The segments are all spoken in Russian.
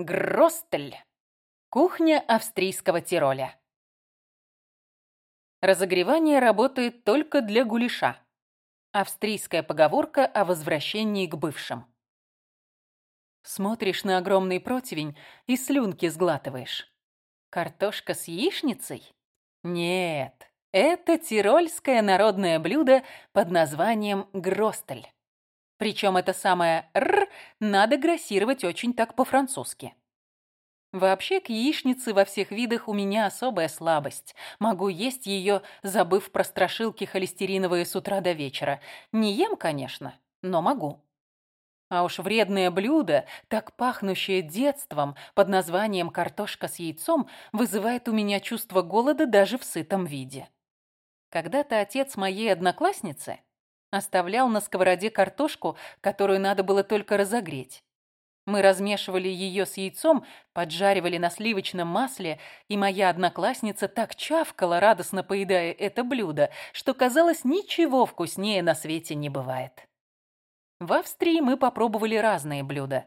Гростель. Кухня австрийского Тироля. Разогревание работает только для гуляша. Австрийская поговорка о возвращении к бывшим. Смотришь на огромный противень и слюнки сглатываешь. Картошка с яичницей? Нет, это тирольское народное блюдо под названием гростель. Причем это самое «р» надо грассировать очень так по-французски. Вообще, к яичнице во всех видах у меня особая слабость. Могу есть ее, забыв про страшилки холестериновые с утра до вечера. Не ем, конечно, но могу. А уж вредное блюдо, так пахнущее детством, под названием картошка с яйцом, вызывает у меня чувство голода даже в сытом виде. Когда-то отец моей одноклассницы Оставлял на сковороде картошку, которую надо было только разогреть. Мы размешивали ее с яйцом, поджаривали на сливочном масле, и моя одноклассница так чавкала, радостно поедая это блюдо, что, казалось, ничего вкуснее на свете не бывает. В Австрии мы попробовали разные блюда.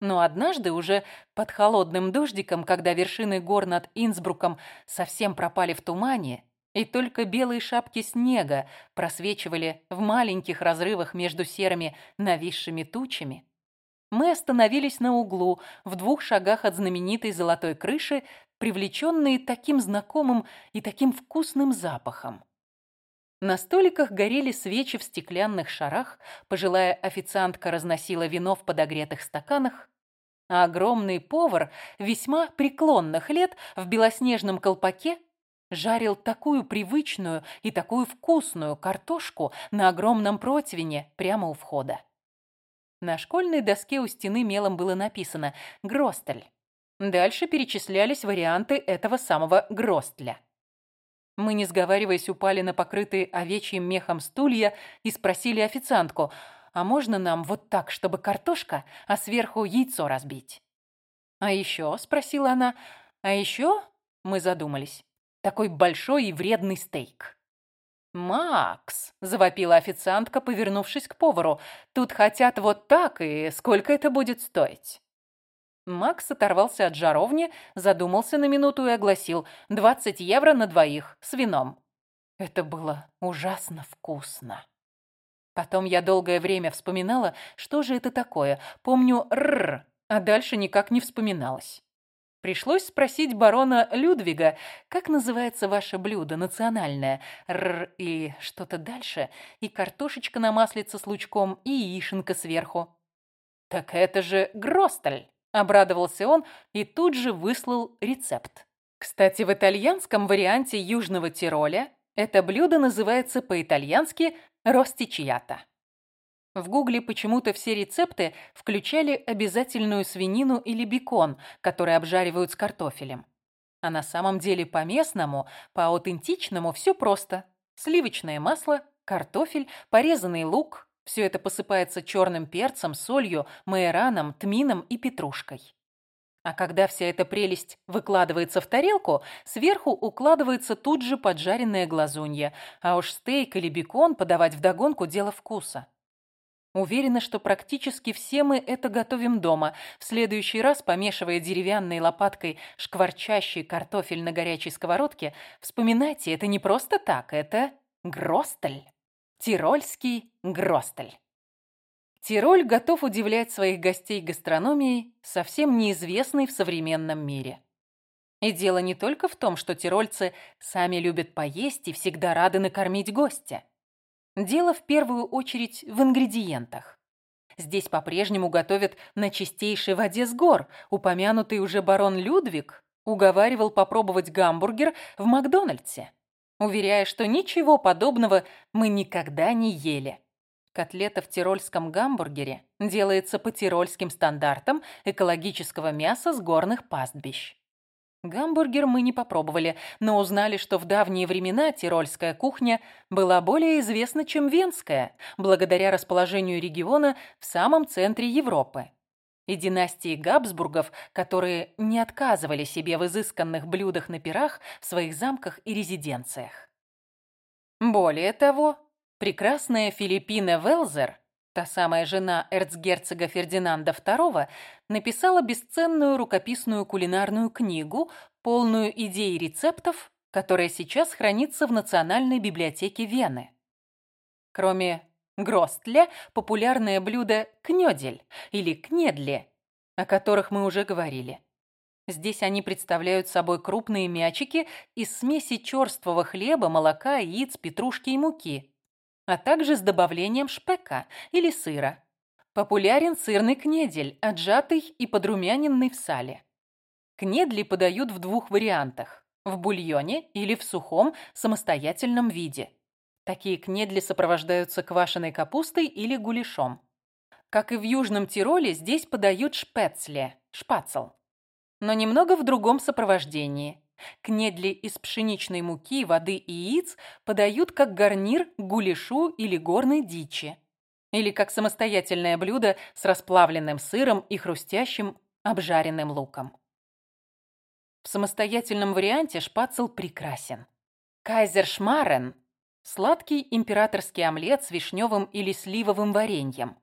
Но однажды уже под холодным дождиком, когда вершины гор над Инсбруком совсем пропали в тумане, и только белые шапки снега просвечивали в маленьких разрывах между серыми нависшими тучами. Мы остановились на углу, в двух шагах от знаменитой золотой крыши, привлеченные таким знакомым и таким вкусным запахом. На столиках горели свечи в стеклянных шарах, пожилая официантка разносила вино в подогретых стаканах, а огромный повар весьма преклонных лет в белоснежном колпаке жарил такую привычную и такую вкусную картошку на огромном противне прямо у входа. На школьной доске у стены мелом было написано «Гростель». Дальше перечислялись варианты этого самого Гростля. Мы, не сговариваясь, упали на покрытые овечьим мехом стулья и спросили официантку, а можно нам вот так, чтобы картошка, а сверху яйцо разбить? «А еще?» – спросила она. «А еще?» – мы задумались. Такой большой и вредный стейк. «Макс!» – завопила официантка, повернувшись к повару. «Тут хотят вот так, и сколько это будет стоить?» Макс оторвался от жаровни, задумался на минуту и огласил «20 евро на двоих, с вином». Это было ужасно вкусно. Потом я долгое время вспоминала, что же это такое. Помню «рррр», а дальше никак не вспоминалось. Пришлось спросить барона Людвига, как называется ваше блюдо национальное, р и что-то дальше, и картошечка на маслице с лучком, и яишенка сверху. «Так это же гростель!» – обрадовался он и тут же выслал рецепт. Кстати, в итальянском варианте Южного Тироля это блюдо называется по-итальянски «ростичията». В гугле почему-то все рецепты включали обязательную свинину или бекон, которые обжаривают с картофелем. А на самом деле по-местному, по-аутентичному все просто. Сливочное масло, картофель, порезанный лук. Все это посыпается черным перцем, солью, майораном, тмином и петрушкой. А когда вся эта прелесть выкладывается в тарелку, сверху укладывается тут же поджаренная глазунья, а уж стейк или бекон подавать вдогонку – дело вкуса. Уверена, что практически все мы это готовим дома, в следующий раз, помешивая деревянной лопаткой шкварчащий картофель на горячей сковородке, вспоминайте, это не просто так, это гростель. Тирольский гростель. Тироль готов удивлять своих гостей гастрономией, совсем неизвестной в современном мире. И дело не только в том, что тирольцы сами любят поесть и всегда рады накормить гостя. Дело в первую очередь в ингредиентах. Здесь по-прежнему готовят на чистейшей воде с гор. Упомянутый уже барон Людвиг уговаривал попробовать гамбургер в Макдональдсе, уверяя, что ничего подобного мы никогда не ели. Котлета в тирольском гамбургере делается по тирольским стандартам экологического мяса с горных пастбищ. Гамбургер мы не попробовали, но узнали, что в давние времена тирольская кухня была более известна, чем венская, благодаря расположению региона в самом центре Европы. И династии Габсбургов, которые не отказывали себе в изысканных блюдах на пирах в своих замках и резиденциях. Более того, прекрасная Филиппина Велзер та самая жена эрцгерцога Фердинанда II, написала бесценную рукописную кулинарную книгу, полную идей и рецептов, которая сейчас хранится в Национальной библиотеке Вены. Кроме гростля, популярное блюдо кнёдель или кнедле, о которых мы уже говорили. Здесь они представляют собой крупные мячики из смеси черствого хлеба, молока, яиц, петрушки и муки, а также с добавлением шпека или сыра. Популярен сырный кнедель, отжатый и подрумяненный в сале. Кнедли подают в двух вариантах – в бульоне или в сухом самостоятельном виде. Такие кнедли сопровождаются квашеной капустой или гуляшом. Как и в Южном Тироле, здесь подают шпецле – шпацел но немного в другом сопровождении. Кнедли из пшеничной муки, воды и яиц подают как гарнир к гуляшу или горной дичи. Или как самостоятельное блюдо с расплавленным сыром и хрустящим обжаренным луком. В самостоятельном варианте шпацел прекрасен. Кайзершмарен – сладкий императорский омлет с вишневым или сливовым вареньем.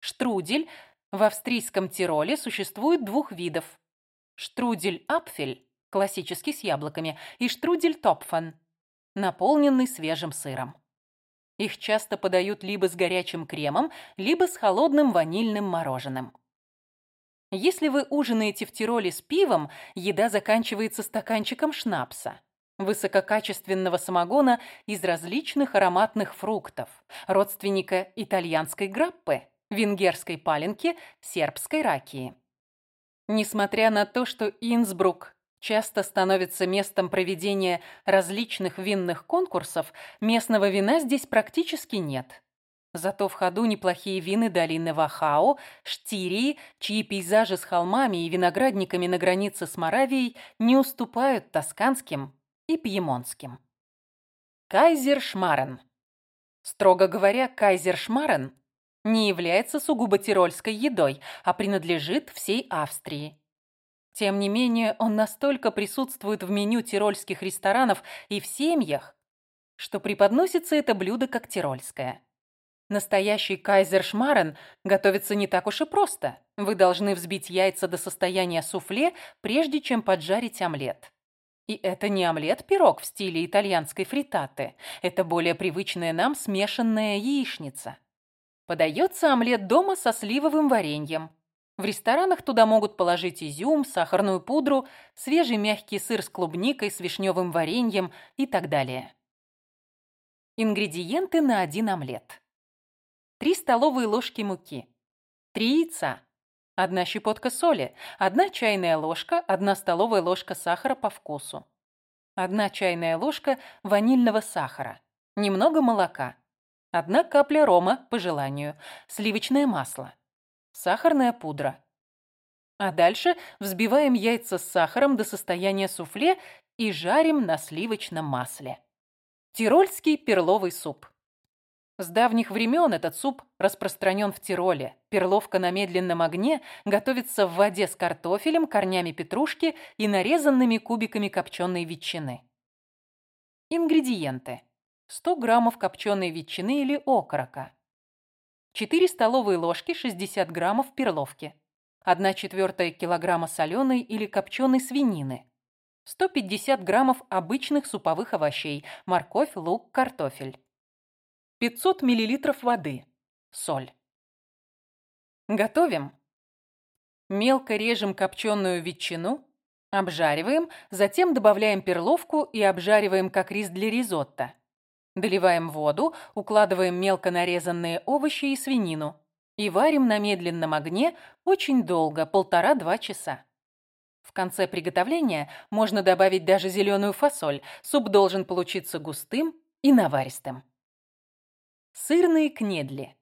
Штрудель – в австрийском Тироле существует двух видов штрудель-апфель, классический с яблоками, и штрудель-топфан, наполненный свежим сыром. Их часто подают либо с горячим кремом, либо с холодным ванильным мороженым. Если вы ужинаете в Тироле с пивом, еда заканчивается стаканчиком шнапса, высококачественного самогона из различных ароматных фруктов, родственника итальянской граппы, венгерской паленки, сербской ракии. Несмотря на то, что Инсбрук часто становится местом проведения различных винных конкурсов, местного вина здесь практически нет. Зато в ходу неплохие вины долины Вахао, Штирии, чьи пейзажи с холмами и виноградниками на границе с Моравией не уступают тосканским и пьемонтским. Кайзершмарен. Строго говоря, Кайзершмарен не является сугубо тирольской едой, а принадлежит всей Австрии. Тем не менее, он настолько присутствует в меню тирольских ресторанов и в семьях, что преподносится это блюдо как тирольское. Настоящий кайзершмарен готовится не так уж и просто. Вы должны взбить яйца до состояния суфле, прежде чем поджарить омлет. И это не омлет-пирог в стиле итальянской фритаты. Это более привычная нам смешанная яичница. Подается омлет дома со сливовым вареньем. В ресторанах туда могут положить изюм, сахарную пудру, свежий мягкий сыр с клубникой, с вишневым вареньем и так далее. Ингредиенты на один омлет. 3 столовые ложки муки. 3 яйца. 1 щепотка соли. 1 чайная ложка, 1 столовая ложка сахара по вкусу. 1 чайная ложка ванильного сахара. Немного молока. Одна капля рома по желанию, сливочное масло, сахарная пудра. А дальше взбиваем яйца с сахаром до состояния суфле и жарим на сливочном масле. Тирольский перловый суп. С давних времен этот суп распространен в Тироле. Перловка на медленном огне готовится в воде с картофелем, корнями петрушки и нарезанными кубиками копченой ветчины. Ингредиенты. 100 граммов копченой ветчины или окорока, 4 столовые ложки 60 граммов перловки, 1 четвертая килограмма соленой или копченой свинины, 150 граммов обычных суповых овощей, морковь, лук, картофель, 500 миллилитров воды, соль. Готовим. Мелко режем копченую ветчину, обжариваем, затем добавляем перловку и обжариваем как рис для ризотто. Доливаем воду, укладываем мелко нарезанные овощи и свинину и варим на медленном огне очень долго, полтора-два часа. В конце приготовления можно добавить даже зеленую фасоль. Суп должен получиться густым и наваристым. Сырные кнедли.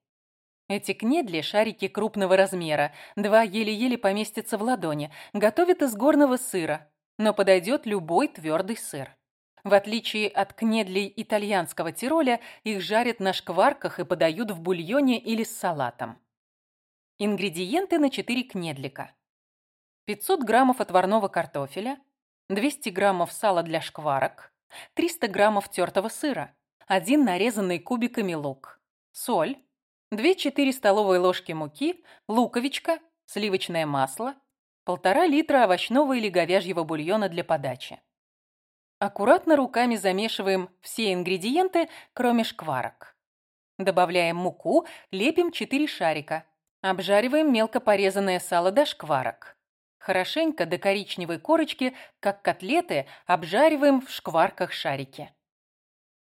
Эти кнедли – шарики крупного размера, два еле-еле поместятся в ладони, готовят из горного сыра, но подойдет любой твердый сыр. В отличие от кнедлей итальянского Тироля, их жарят на шкварках и подают в бульоне или с салатом. Ингредиенты на 4 кнедлика. 500 граммов отварного картофеля, 200 граммов сала для шкварок, 300 граммов тертого сыра, один нарезанный кубиками лук, соль, 2-4 столовые ложки муки, луковичка, сливочное масло, полтора литра овощного или говяжьего бульона для подачи. Аккуратно руками замешиваем все ингредиенты, кроме шкварок. Добавляем муку, лепим 4 шарика. Обжариваем мелко порезанное сало до шкварок. Хорошенько до коричневой корочки, как котлеты, обжариваем в шкварках шарики.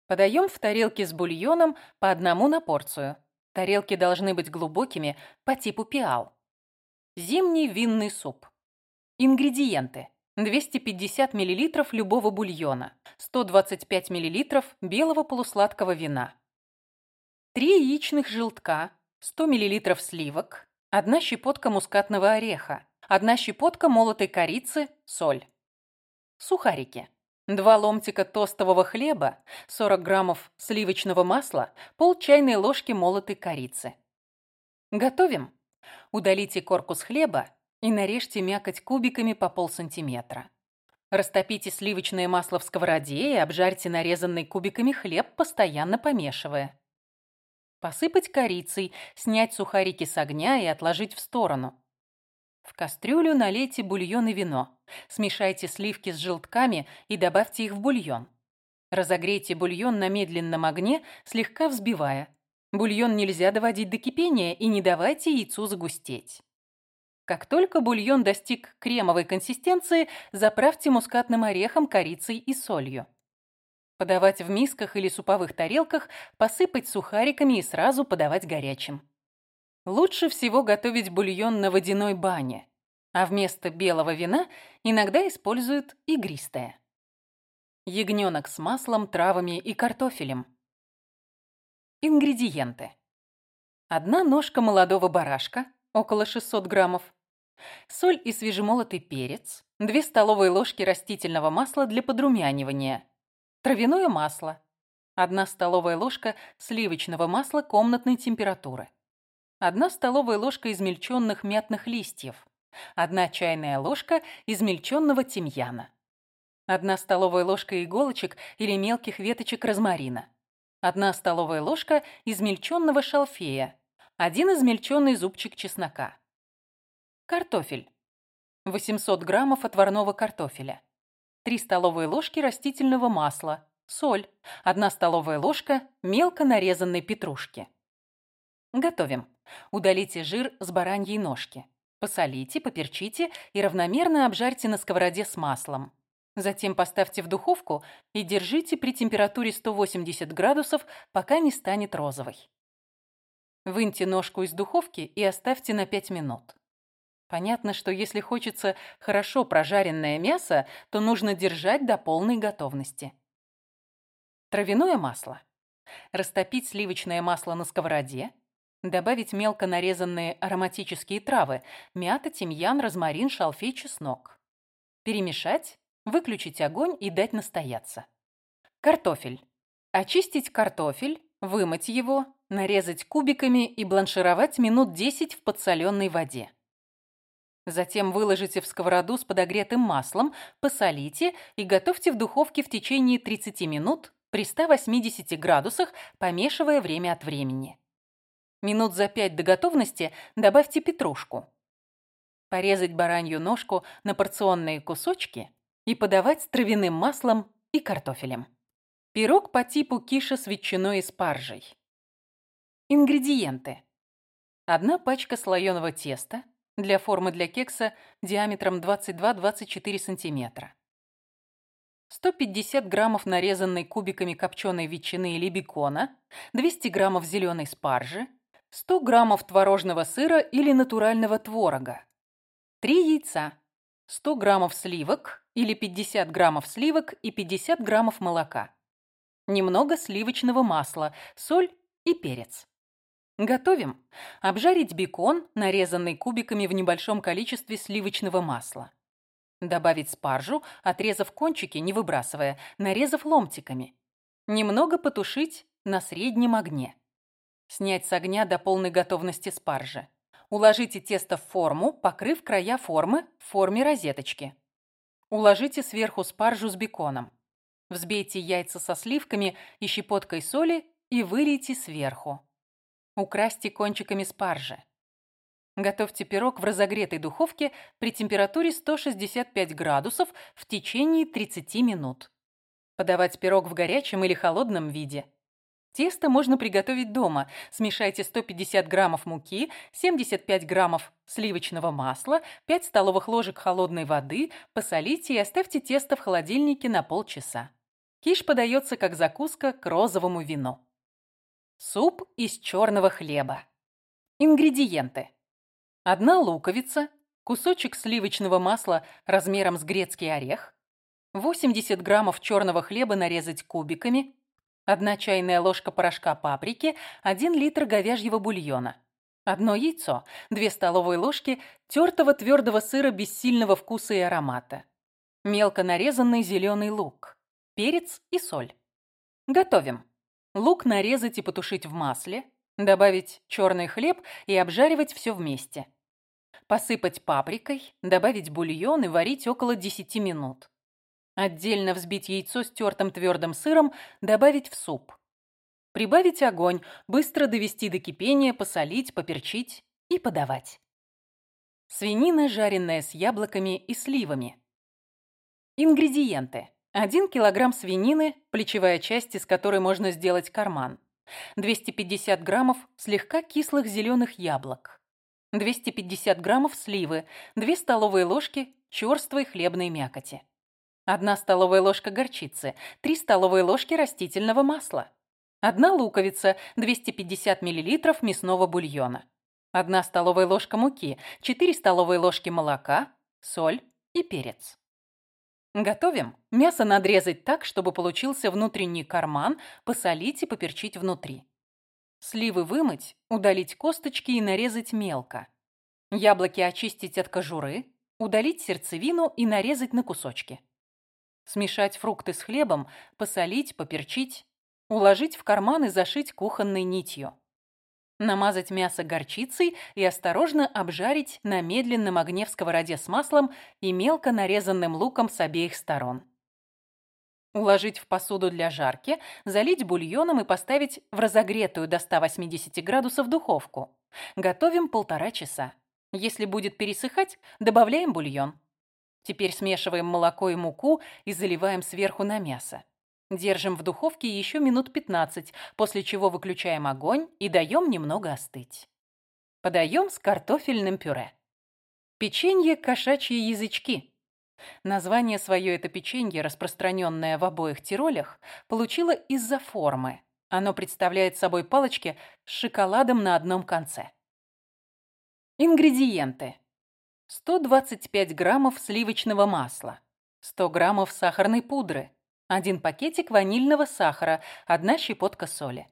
Подаем в тарелке с бульоном по одному на порцию. Тарелки должны быть глубокими, по типу пиал. Зимний винный суп. Ингредиенты. 250 мл любого бульона, 125 мл белого полусладкого вина, 3 яичных желтка, 100 мл сливок, 1 щепотка мускатного ореха, 1 щепотка молотой корицы, соль. Сухарики. 2 ломтика тостового хлеба, 40 граммов сливочного масла, пол чайной ложки молотой корицы. Готовим. Удалите корку с хлеба и нарежьте мякоть кубиками по полсантиметра. Растопите сливочное масло в сковороде и обжарьте нарезанный кубиками хлеб, постоянно помешивая. Посыпать корицей, снять сухарики с огня и отложить в сторону. В кастрюлю налейте бульон и вино. Смешайте сливки с желтками и добавьте их в бульон. Разогрейте бульон на медленном огне, слегка взбивая. Бульон нельзя доводить до кипения и не давайте яйцу загустеть. Как только бульон достиг кремовой консистенции, заправьте мускатным орехом, корицей и солью. Подавать в мисках или суповых тарелках, посыпать сухариками и сразу подавать горячим. Лучше всего готовить бульон на водяной бане, а вместо белого вина иногда используют игристое. Ягненок с маслом, травами и картофелем. Ингредиенты. Одна ножка молодого барашка, около 600 граммов, соль и свежемолотый перец, 2 столовые ложки растительного масла для подрумянивания, травяное масло, 1 столовая ложка сливочного масла комнатной температуры, 1 столовая ложка измельченных мятных листьев, 1 чайная ложка измельченного тимьяна, 1 столовая ложка иголочек или мелких веточек розмарина, 1 столовая ложка измельченного шалфея, один измельченный зубчик чеснока. Картофель. 800 граммов отварного картофеля. 3 столовые ложки растительного масла. Соль. 1 столовая ложка мелко нарезанной петрушки. Готовим. Удалите жир с бараньей ножки. Посолите, поперчите и равномерно обжарьте на сковороде с маслом. Затем поставьте в духовку и держите при температуре 180 градусов, пока не станет розовой. Выньте ножку из духовки и оставьте на 5 минут. Понятно, что если хочется хорошо прожаренное мясо, то нужно держать до полной готовности. Травяное масло. Растопить сливочное масло на сковороде. Добавить мелко нарезанные ароматические травы – мята, тимьян, розмарин, шалфей, чеснок. Перемешать, выключить огонь и дать настояться. Картофель. Очистить картофель, вымыть его, нарезать кубиками и бланшировать минут 10 в подсоленной воде. Затем выложите в сковороду с подогретым маслом, посолите и готовьте в духовке в течение 30 минут при 180 градусах, помешивая время от времени. Минут за 5 до готовности добавьте петрушку. Порезать баранью ножку на порционные кусочки и подавать с травяным маслом и картофелем. Пирог по типу киша с ветчиной и спаржей. Ингредиенты. Одна пачка слоеного теста для формы для кекса диаметром 22-24 см. 150 граммов нарезанной кубиками копченой ветчины или бекона, 200 граммов зеленой спаржи, 100 граммов творожного сыра или натурального творога, 3 яйца, 100 граммов сливок или 50 граммов сливок и 50 граммов молока, немного сливочного масла, соль и перец. Готовим. Обжарить бекон, нарезанный кубиками в небольшом количестве сливочного масла. Добавить спаржу, отрезав кончики, не выбрасывая, нарезав ломтиками. Немного потушить на среднем огне. Снять с огня до полной готовности спаржи. Уложите тесто в форму, покрыв края формы в форме розеточки. Уложите сверху спаржу с беконом. Взбейте яйца со сливками и щепоткой соли и вылейте сверху. Украсьте кончиками спаржи. Готовьте пирог в разогретой духовке при температуре 165 градусов в течение 30 минут. Подавать пирог в горячем или холодном виде. Тесто можно приготовить дома. Смешайте 150 граммов муки, 75 граммов сливочного масла, 5 столовых ложек холодной воды, посолите и оставьте тесто в холодильнике на полчаса. Киш подается как закуска к розовому вину. Суп из черного хлеба. Ингредиенты. Одна луковица, кусочек сливочного масла размером с грецкий орех, 80 граммов черного хлеба нарезать кубиками, 1 чайная ложка порошка паприки, 1 литр говяжьего бульона, одно яйцо, 2 столовые ложки тертого твердого сыра без сильного вкуса и аромата, мелко нарезанный зеленый лук, перец и соль. Готовим. Лук нарезать и потушить в масле, добавить черный хлеб и обжаривать все вместе. Посыпать паприкой, добавить бульон и варить около 10 минут. Отдельно взбить яйцо с тертым твердым сыром, добавить в суп. Прибавить огонь, быстро довести до кипения, посолить, поперчить и подавать. Свинина, жареная с яблоками и сливами. Ингредиенты. 1 килограмм свинины, плечевая часть из которой можно сделать карман. 250 граммов слегка кислых зеленых яблок. 250 граммов сливы, 2 столовые ложки черствой хлебной мякоти. 1 столовая ложка горчицы, 3 столовые ложки растительного масла. 1 луковица, 250 мл мясного бульона. 1 столовая ложка муки, 4 столовые ложки молока, соль и перец. Готовим. Мясо надрезать так, чтобы получился внутренний карман, посолить и поперчить внутри. Сливы вымыть, удалить косточки и нарезать мелко. Яблоки очистить от кожуры, удалить сердцевину и нарезать на кусочки. Смешать фрукты с хлебом, посолить, поперчить, уложить в карман и зашить кухонной нитью. Намазать мясо горчицей и осторожно обжарить на медленном огне в сковороде с маслом и мелко нарезанным луком с обеих сторон. Уложить в посуду для жарки, залить бульоном и поставить в разогретую до 180 градусов духовку. Готовим полтора часа. Если будет пересыхать, добавляем бульон. Теперь смешиваем молоко и муку и заливаем сверху на мясо. Держим в духовке еще минут 15, после чего выключаем огонь и даем немного остыть. Подаем с картофельным пюре. Печенье кошачьи язычки. Название свое это печенье, распространенное в обоих Тиролях, получило из-за формы. Оно представляет собой палочки с шоколадом на одном конце. Ингредиенты. 125 граммов сливочного масла, 100 граммов сахарной пудры, 1 пакетик ванильного сахара, 1 щепотка соли,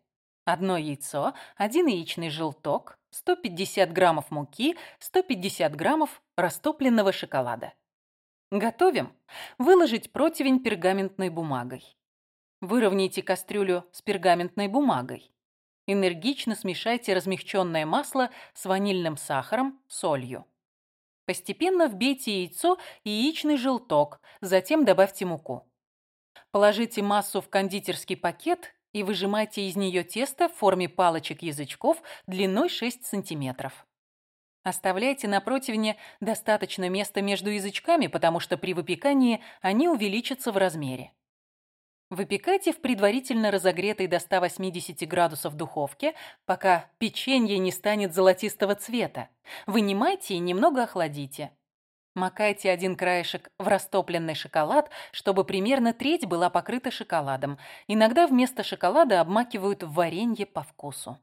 одно яйцо, 1 яичный желток, 150 граммов муки, 150 граммов растопленного шоколада. Готовим. Выложить противень пергаментной бумагой. Выровняйте кастрюлю с пергаментной бумагой. Энергично смешайте размягченное масло с ванильным сахаром, солью. Постепенно вбейте яйцо и яичный желток, затем добавьте муку. Положите массу в кондитерский пакет и выжимайте из нее тесто в форме палочек-язычков длиной 6 сантиметров. Оставляйте на противне достаточно места между язычками, потому что при выпекании они увеличатся в размере. Выпекайте в предварительно разогретой до 180 градусов духовке, пока печенье не станет золотистого цвета. Вынимайте и немного охладите. Макайте один краешек в растопленный шоколад, чтобы примерно треть была покрыта шоколадом. Иногда вместо шоколада обмакивают в варенье по вкусу.